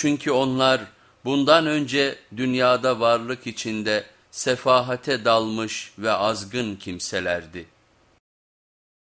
Çünkü onlar bundan önce dünyada varlık içinde sefahate dalmış ve azgın kimselerdi.